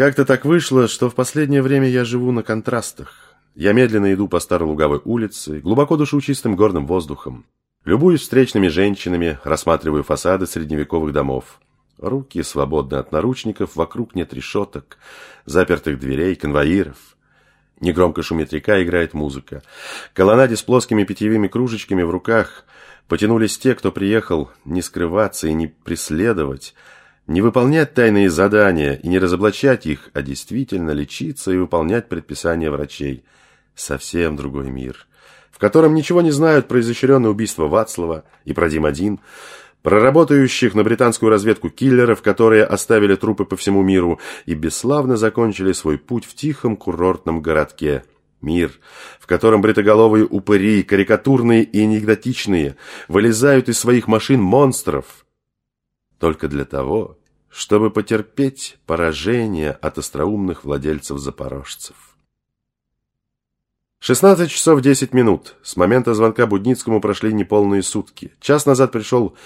Как-то так вышло, что в последнее время я живу на контрастах. Я медленно иду по старой луговой улице, глубоко душу чистым горным воздухом. Любуюсь встречными женщинами, рассматриваю фасады средневековых домов. Руки свободны от наручников, вокруг нет решеток, запертых дверей, конвоиров. Негромко шумит река, играет музыка. К колоннаде с плоскими питьевыми кружечками в руках потянулись те, кто приехал не скрываться и не преследовать, не выполнять тайные задания и не разоблачать их, а действительно лечиться и выполнять предписания врачей. Совсем другой мир, в котором ничего не знают про изощренное убийство Вацлава и про Дим-1, про работающих на британскую разведку киллеров, которые оставили трупы по всему миру и бесславно закончили свой путь в тихом курортном городке. Мир, в котором бритоголовые упыри, карикатурные и анекдотичные, вылезают из своих машин монстров. Только для того, чтобы потерпеть поражение от остроумных владельцев-запорожцев. 16 часов 10 минут. С момента звонка Будницкому прошли неполные сутки. Час назад пришел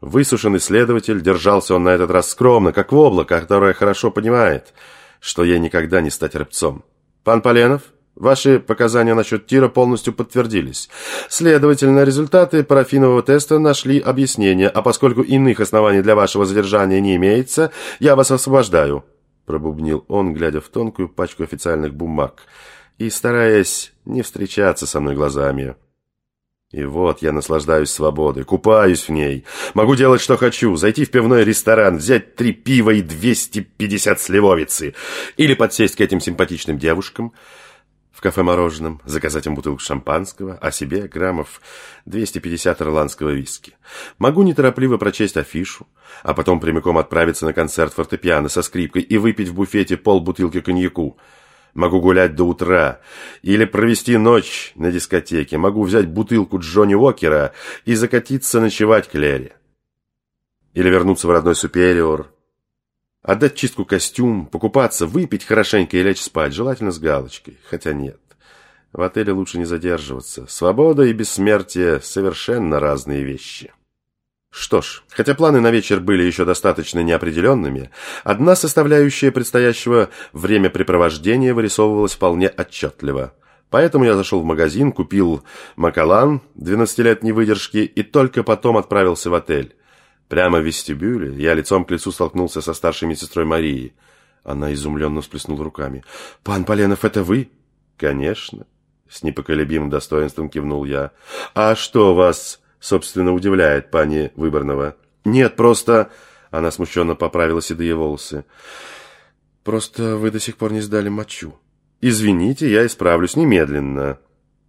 высушенный следователь. Держался он на этот раз скромно, как в облако, которое хорошо понимает, что ей никогда не стать рыбцом. «Пан Поленов?» Ваши показания насчет тира полностью подтвердились. Следовательно, результаты парафинового теста нашли объяснение, а поскольку иных оснований для вашего задержания не имеется, я вас освобождаю», пробубнил он, глядя в тонкую пачку официальных бумаг и стараясь не встречаться со мной глазами. И вот я наслаждаюсь свободой, купаюсь в ней. Могу делать, что хочу. Зайти в пивной ресторан, взять три пива и 250 сливовицы. Или подсесть к этим симпатичным девушкам – в кафе-мороженом, заказать им бутылку шампанского, а себе граммов 250 ирландского виски. Могу неторопливо прочесть афишу, а потом прямиком отправиться на концерт фортепиано со скрипкой и выпить в буфете полбутылки коньяку. Могу гулять до утра или провести ночь на дискотеке. Могу взять бутылку Джонни Уокера и закатиться ночевать к Лере. Или вернуться в родной Супериор, Отдать чистку костюм, покупаться, выпить хорошенько и лечь спать, желательно с галочкой. Хотя нет. В отеле лучше не задерживаться. Свобода и бессмертие – совершенно разные вещи. Что ж, хотя планы на вечер были еще достаточно неопределенными, одна составляющая предстоящего времяпрепровождения вырисовывалась вполне отчетливо. Поэтому я зашел в магазин, купил макалан 12-летней выдержки и только потом отправился в отель. Прямо в вестибюле я лицом к лицу столкнулся со старшей медсестрой Марией. Она изумленно всплеснула руками. «Пан Поленов, это вы?» «Конечно», — с непоколебимым достоинством кивнул я. «А что вас, собственно, удивляет, пани Выборного?» «Нет, просто...» — она смущенно поправила седые волосы. «Просто вы до сих пор не сдали мочу». «Извините, я исправлюсь немедленно»,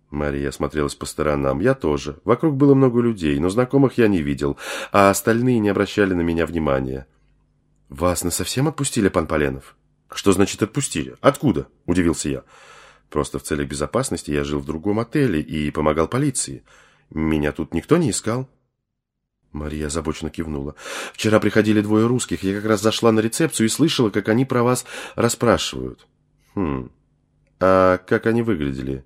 Мария смотрелась по сторонам. Я тоже. Вокруг было много людей, но знакомых я не видел, а остальные не обращали на меня внимания. «Вас насовсем отпустили, пан Поленов?» «Что значит отпустили? Откуда?» – удивился я. «Просто в целях безопасности я жил в другом отеле и помогал полиции. Меня тут никто не искал». Мария озабоченно кивнула. «Вчера приходили двое русских. Я как раз зашла на рецепцию и слышала, как они про вас расспрашивают». «Хм. А как они выглядели?»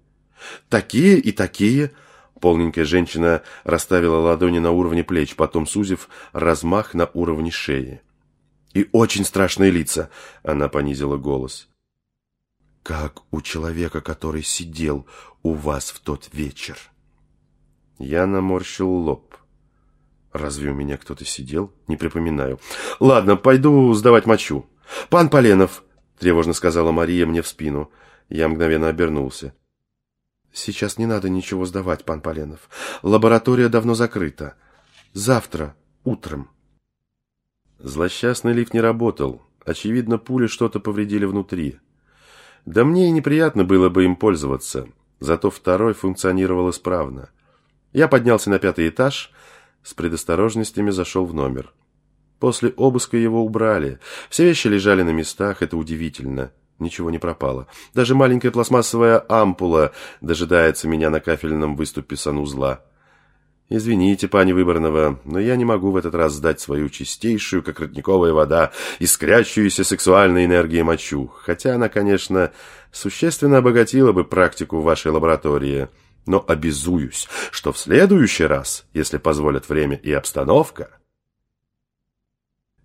Такие и такие. Полненькая женщина расставила ладони на уровне плеч, потом сузив размах на уровне шеи. И очень страшные лица, она понизила голос. Как у человека, который сидел у вас в тот вечер. Я наморщил лоб. Разве у меня кто-то сидел? Не припоминаю. Ладно, пойду сдавать мочу. Пан Поленов, тревожно сказала Мария мне в спину. Я мгновенно обернулся. Сейчас не надо ничего сдавать, пан Поленов. Лаборатория давно закрыта. Завтра, утром. Злосчастный лифт не работал. Очевидно, пули что-то повредили внутри. Да мне и неприятно было бы им пользоваться. Зато второй функционировал исправно. Я поднялся на пятый этаж, с предосторожностями зашел в номер. После обыска его убрали. Все вещи лежали на местах, это удивительно. Ничего не пропало. Даже маленькая пластмассовая ампула дожидается меня на кафельном выступе санузла. Извините, пани Выборного, но я не могу в этот раз сдать свою чистейшую, как родниковая вода, искрящуюся сексуальной энергией мочу, хотя она, конечно, существенно обогатила бы практику вашей лаборатории. Но обязуюсь, что в следующий раз, если позволят время и обстановка...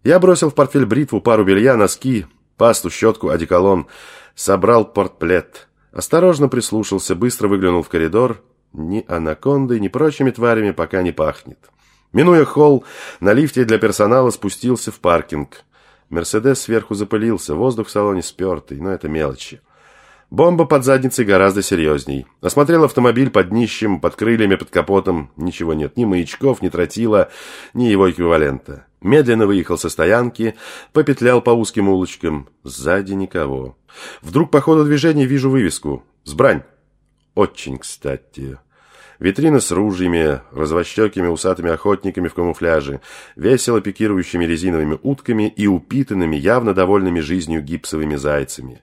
Я бросил в портфель бритву, пару белья, носки, Пасту, щетку, одеколон. Собрал портплет. Осторожно прислушался, быстро выглянул в коридор. Ни анакондой, ни прочими тварями пока не пахнет. Минуя холл, на лифте для персонала спустился в паркинг. Мерседес сверху запылился, воздух в салоне спертый, но это мелочи. Бомба под задницей гораздо серьезней. Осмотрел автомобиль под днищем, под крыльями, под капотом. Ничего нет, ни маячков, ни тротила, ни его эквивалента. Медленно выехал со стоянки, попетлял по узким улочкам. Сзади никого. Вдруг по ходу движения вижу вывеску. «Сбрань!» Очень кстати. Витрина с ружьями, развощекими усатыми охотниками в камуфляже, весело пикирующими резиновыми утками и упитанными, явно довольными жизнью гипсовыми зайцами.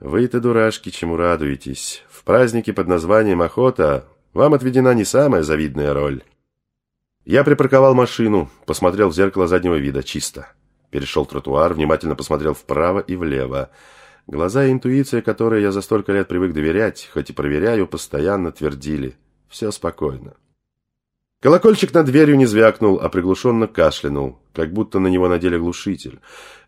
Вы-то, дурашки, чему радуетесь? В празднике под названием «Охота» вам отведена не самая завидная роль. Я припарковал машину, посмотрел в зеркало заднего вида, чисто. Перешел тротуар, внимательно посмотрел вправо и влево. Глаза и интуиция, которые я за столько лет привык доверять, хоть и проверяю, постоянно твердили. Все спокойно. Колокольчик над дверью не звякнул, а приглушенно кашлянул, как будто на него надели глушитель.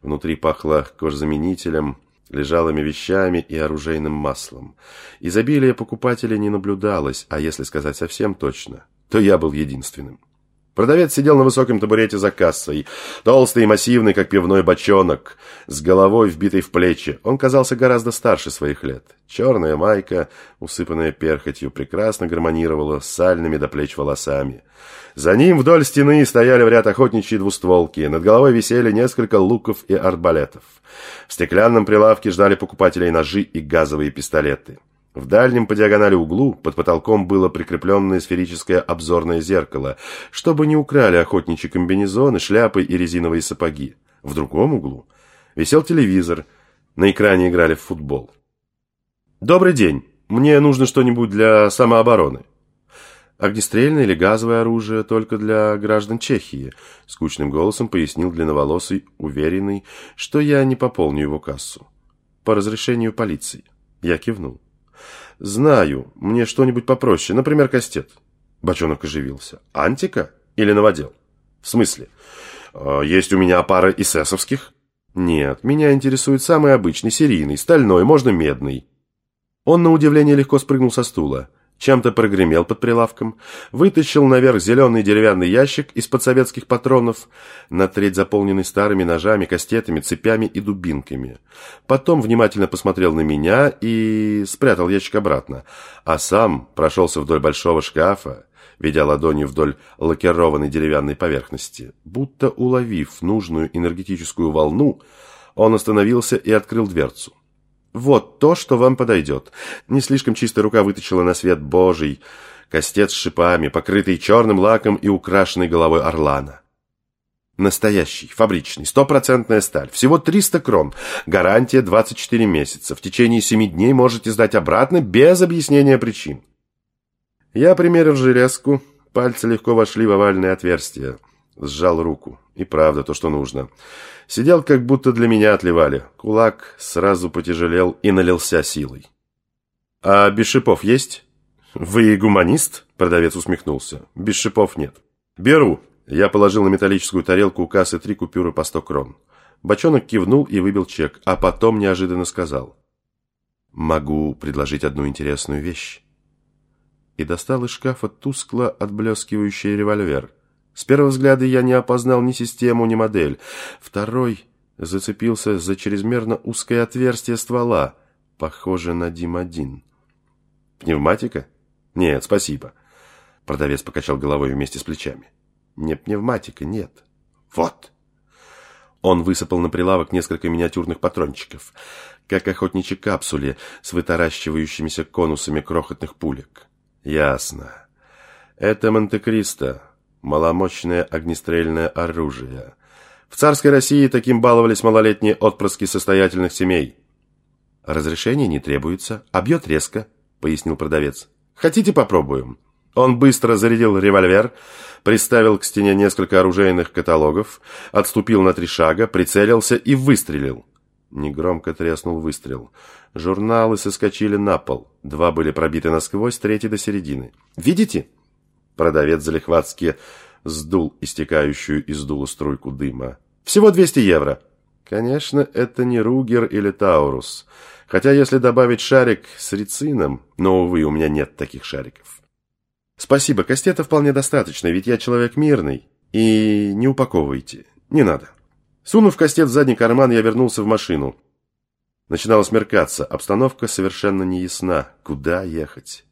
Внутри пахло кожзаменителем, лежалыми вещами и оружейным маслом. Изобилие покупателей не наблюдалось, а если сказать совсем точно, то я был единственным. Продавец сидел на высоком табурете за кассой, толстый и массивный, как пивной бочонок, с головой вбитой в плечи. Он казался гораздо старше своих лет. Черная майка, усыпанная перхотью, прекрасно гармонировала с сальными до плеч волосами. За ним вдоль стены стояли в ряд охотничьи двустволки, над головой висели несколько луков и арбалетов. В стеклянном прилавке ждали покупателей ножи и газовые пистолеты. В дальнем по диагонали углу под потолком было прикрепленное сферическое обзорное зеркало, чтобы не украли охотничьи комбинезоны, шляпы и резиновые сапоги. В другом углу висел телевизор, на экране играли в футбол. «Добрый день, мне нужно что-нибудь для самообороны». «Огнестрельное или газовое оружие только для граждан Чехии», — скучным голосом пояснил длинноволосый, уверенный, что я не пополню его кассу. «По разрешению полиции». Я кивнул. «Знаю. Мне что-нибудь попроще. Например, кастет». Бочонок оживился. «Антика? Или новодел?» «В смысле? «А, есть у меня пара эсэсовских?» «Нет, меня интересует самый обычный, серийный, стальной, можно медный». Он, на удивление, легко спрыгнул со стула чем-то прогремел под прилавком, вытащил наверх зеленый деревянный ящик из-под советских патронов, на треть заполненный старыми ножами, кастетами, цепями и дубинками. Потом внимательно посмотрел на меня и спрятал ящик обратно, а сам прошелся вдоль большого шкафа, ведя ладонью вдоль лакированной деревянной поверхности. Будто уловив нужную энергетическую волну, он остановился и открыл дверцу. Вот то, что вам подойдет. Не слишком чистая рука вытащила на свет божий. Костец с шипами, покрытый черным лаком и украшенный головой орлана. Настоящий, фабричный, стопроцентная сталь. Всего 300 крон. Гарантия 24 месяца. В течение 7 дней можете сдать обратно без объяснения причин. Я примерил железку. Пальцы легко вошли в овальное отверстие. Сжал руку. И правда, то, что нужно. Сидел, как будто для меня отливали. Кулак сразу потяжелел и налился силой. «А без шипов есть?» «Вы гуманист?» – продавец усмехнулся. «Без шипов нет». «Беру». Я положил на металлическую тарелку у кассы три купюры по сто крон. Бочонок кивнул и выбил чек, а потом неожиданно сказал. «Могу предложить одну интересную вещь». И достал из шкафа тускло отблескивающий револьвер – с первого взгляда я не опознал ни систему, ни модель. Второй зацепился за чрезмерно узкое отверстие ствола, похоже на Дим-1. «Пневматика?» «Нет, спасибо». Продавец покачал головой вместе с плечами. «Не пневматика, нет. Вот». Он высыпал на прилавок несколько миниатюрных патрончиков, как охотничьи капсуле с вытаращивающимися конусами крохотных пулек. «Ясно. Это Монте-Кристо, маломощное огнестрельное оружие. В царской России таким баловались малолетние отпрыски состоятельных семей. «Разрешение не требуется, а бьет резко», — пояснил продавец. «Хотите, попробуем?» Он быстро зарядил револьвер, приставил к стене несколько оружейных каталогов, отступил на три шага, прицелился и выстрелил. Негромко треснул выстрел. Журналы соскочили на пол. Два были пробиты насквозь, третий до середины. «Видите?» Продавец залихватски сдул истекающую из дула струйку дыма. «Всего 200 евро». Конечно, это не Ругер или Таурус. Хотя если добавить шарик с рицином... Но, увы, у меня нет таких шариков. Спасибо, кастета вполне достаточно, ведь я человек мирный. И не упаковывайте. Не надо. Сунув кастет в задний карман, я вернулся в машину. Начинало смеркаться, обстановка совершенно не ясна. Куда ехать?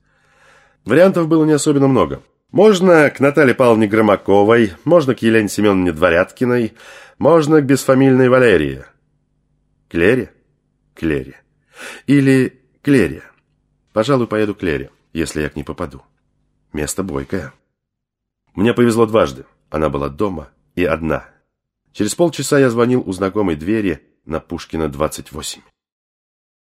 Вариантов было не особенно много. Можно к Наталье Павловне Громаковой, можно к Елене Семеновне Дворяткиной, можно к бесфамильной Валерии. Клере? Клере. Или Клере. Пожалуй, поеду к Клере, если я к ней попаду. Место бойкое. Мне повезло дважды. Она была дома и одна. Через полчаса я звонил у знакомой двери на Пушкина, 28.